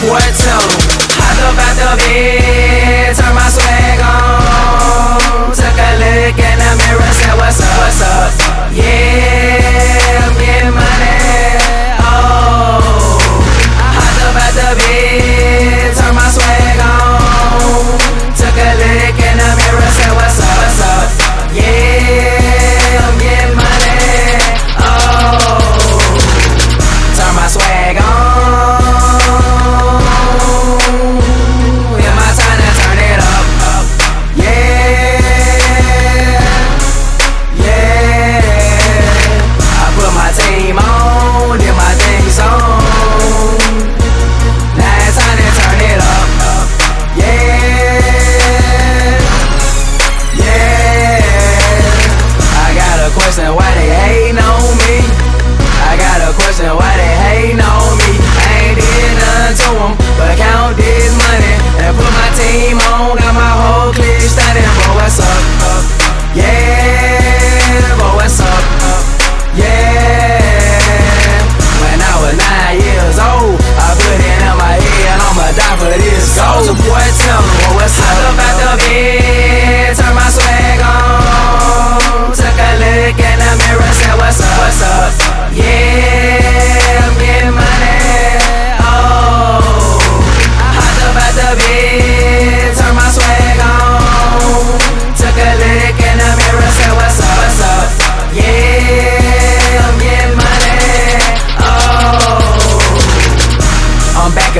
boy tell him. Hot up out the bed. game on.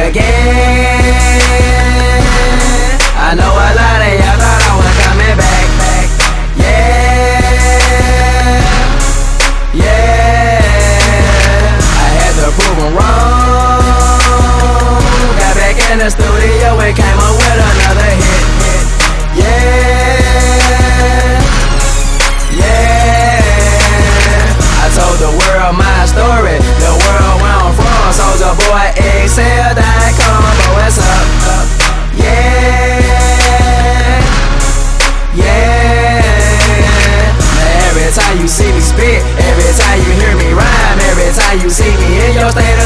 again. I know a lot of y'all thought I was coming back. back. Yeah, yeah. I had to prove them wrong. Got back in the studio and came up with another hit. Yeah, yeah. I told the world my story. The world went from. Soulja Boy excelled. Yeah. Now every time you see me spit, every time you hear me rhyme, every time you see me in your state of